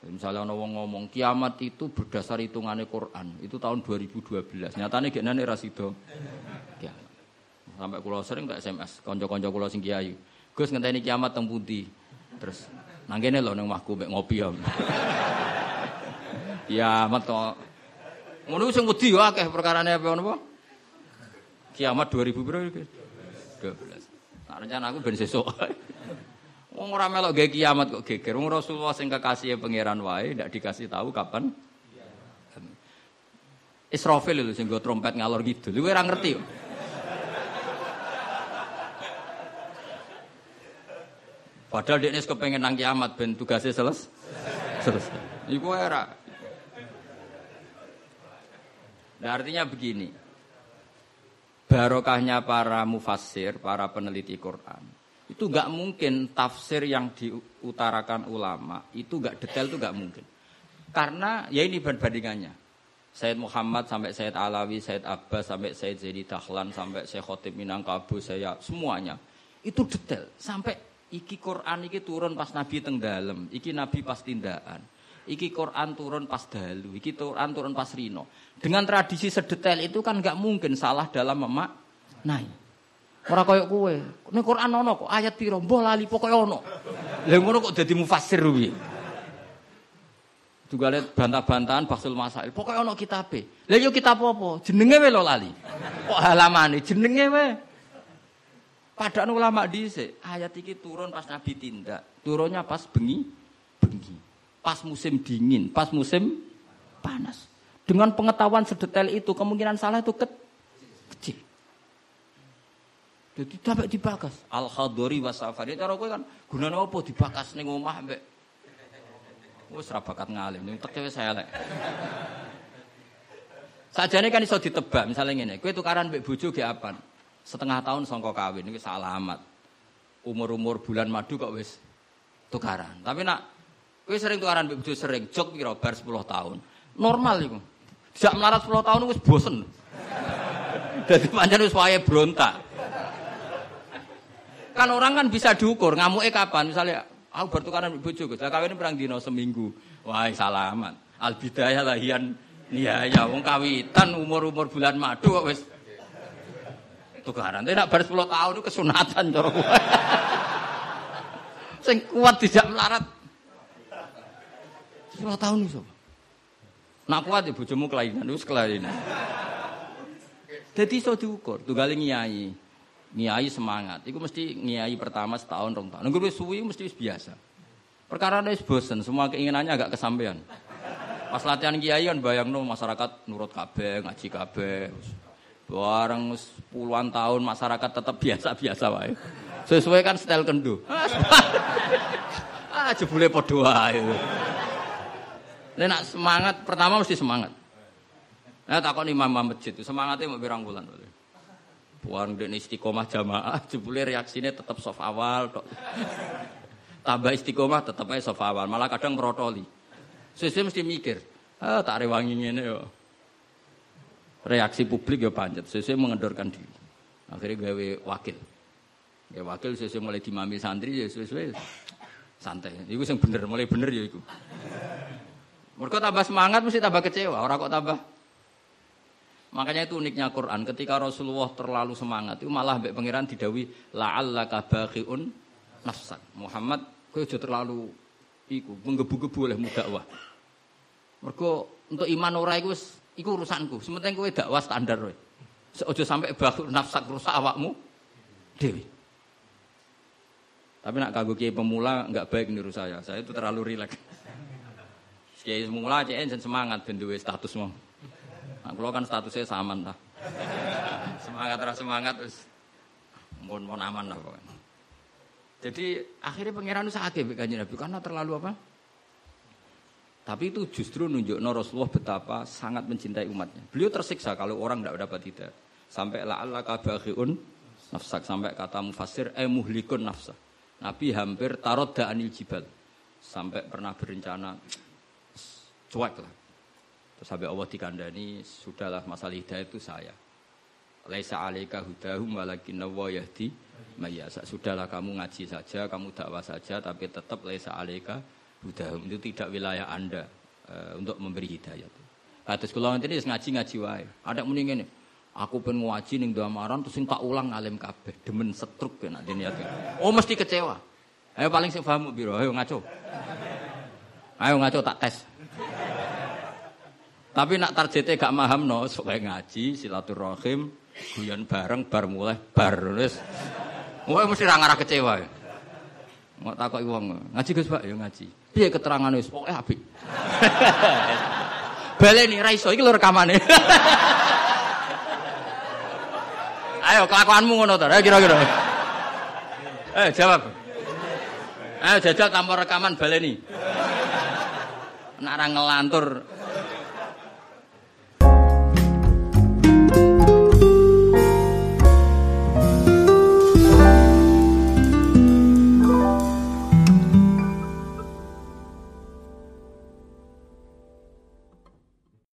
Misalnya ono wong ngomong kiamat itu berdasar hitungannya Quran, itu tahun 2012. Nyatane gak nane rasido. Sampai kulo sering tak SMS, konco-konco kulo sing kiai. Gus ngenteni kiamat teng pundi? Terus nang kene lho nang mahku mek ngopi ya. kiamat to. Ngono sing wedi yo akeh perkarane apa napa? Kiamat 2000 piro iki? 12. Nah, rencana aku ben sesuk. Wong ora melok gawe kiamat kok geger. Wong Rasulullah sing kekasih pangeran wae ndak dikasih tahu kapan. Israfil lho sing trompet ngalor gitu. Lu ora ngerti. Padahal dia ini kepengen nang kiamat ben tugasnya selesai. Selesai. Iku era. Nah, artinya begini. Barokahnya para mufassir, para peneliti Quran itu nggak mungkin tafsir yang diutarakan ulama itu nggak detail itu nggak mungkin. Karena ya ini perbandingannya Said Muhammad sampai Said Alawi, Said Abbas sampai Said Zaidi Dahlan sampai Syekh Khotib Minangkabau saya semuanya. Itu detail. Sampai iki Quran iki turun pas Nabi teng dalem iki Nabi pas tindakan iki Quran turun pas dalu iki Quran turun pas rino. Dengan tradisi sedetail itu kan nggak mungkin salah dalam memak naik Ora koyo kowe. Ning Quran ana kok ayat piro? Mbah lali pokoke ana. Lah ngono kok dadi mufassir kuwi. Juga lihat bantah-bantahan Basul Masail. Pokoknya ono kitabe. Lah yo kitab apa? Jenenge wae lo lali. Kok halamane jenenge wae. Padahal ulama dhisik, ayat iki turun pas Nabi tindak. Turunnya pas bengi, bengi. Pas musim dingin, pas musim panas. Dengan pengetahuan sedetail itu, kemungkinan salah itu kecil. Jadi sampai dibakas. Al khadori wasafari. Cara kowe kan gunane apa dibakas ning omah mbek wis ra bakat ngalim. Teke saya elek. Sajane kan iso ditebak misalnya ngene, kowe tukaran mbek bojo ge apa? Setengah tahun songko kawin iki alamat. Umur-umur bulan madu kok wis tukaran. Tapi nak kowe sering tukaran mbek bojo sering jok piro bar 10 tahun. Normal iku. Sejak melarat 10 tahun wis bosen. Dadi pancen wis wayahe brontak. Kan orang kan bisa diukur, ngamuke kapan? Misalnya aku bertukaran bojo Gus. Lah kawin perang dino seminggu. Wah, salaman. Al bidayah lahian ya wong kawitan umur-umur bulan madu kok wis tukaran. Tapi nak bar 10 tahun itu kesunatan cara Sing kuat tidak melarat. 10 tahun iso. Nak kuat ya bojomu kelainan, wis kelainan. Jadi iso diukur, tunggal nyai. Niai semangat. Iku mesti niai pertama setahun rong tahun. Nunggu suwi mesti biasa. Perkara wis bosen, semua keinginannya agak kesampaian. Pas latihan kiai kan bayang no masyarakat nurut kabeh, ngaji kabeh. Barang puluhan tahun masyarakat tetap biasa-biasa wae. Sesuai kan style kendo. ah jebule padha wae. Nek semangat pertama mesti semangat. Nah takon imam masjid itu semangatnya mau birang bulan. Buang dene istiqomah jamaah, jebule reaksinya tetap soft awal tok. Tambah istiqomah tetap aja soft awal, malah kadang merotoli. Sesuai mesti mikir, ah tak rewangi ngene yo. Reaksi publik ya panjat, sesuai mengendorkan diri. Akhirnya gawe wakil. Ya wakil sesuai mulai dimami santri ya sesuai santai. Iku yang bener, mulai bener ya iku. Mereka tambah semangat mesti tambah kecewa, orang kok tambah Makanya itu uniknya Quran. Ketika Rasulullah terlalu semangat, itu malah mbek pangeran didawi la'allaka bakhiun nafsak. Muhammad kowe aja terlalu iku menggebu-gebu oleh dakwah. Mergo untuk iman ora iku wis iku urusanku. Sementing kowe dakwah standar kowe. Aja sampai bakhiun nafsak rusak awakmu dewi. Tapi nak kagok kiai pemula nggak baik niru saya. Saya itu terlalu rileks. Kiai pemula cek semangat ben status mau. Nah, kalau kan statusnya sama lah. semangat terus semangat terus mohon mohon aman lah pokoknya. Jadi akhirnya pangeran itu sakit kanjeng Nabi karena terlalu apa? Tapi itu justru nunjuk Rasulullah betapa sangat mencintai umatnya. Beliau tersiksa kalau orang tidak dapat tidak. Sampai la Allah kabahun nafsak sampai kata mufasir eh muhlikun nafsa. Nabi hampir tarot anil jibal sampai pernah berencana cuek lah Terus sampai Allah dikandani, sudahlah masalah hidayah itu saya. Laisa alaika hudahum walakin wa yahdi mayasa. Sudahlah kamu ngaji saja, kamu dakwah saja, tapi tetap laisa alaika Buddha itu tidak wilayah Anda uh, untuk memberi hidayah. Kados kula iki ngaji-ngaji wae. Ada muni ngene. Aku pengen ngaji ning Damaran terus tak ulang alim kabeh, demen setruk nek niat. Oh mesti kecewa. Ayo paling sing paham biro, ayo ngaco. Ayo ngaco tak tes. Tapi nak targetnya gak paham no, sok ngaji, silaturahim, guyon bareng, bar mulai, bar wis. Wah mesti ra ngarah kecewa. Mau takoki wong, ngaji Gus Pak, ya ngaji. Piye keterangan wis pokoke apik. Baleni ra iso iki lho rekamane. Ayo kelakuanmu ngono to, kira-kira. Eh jawab. Ayo jajal tanpa rekaman baleni. Nak ngelantur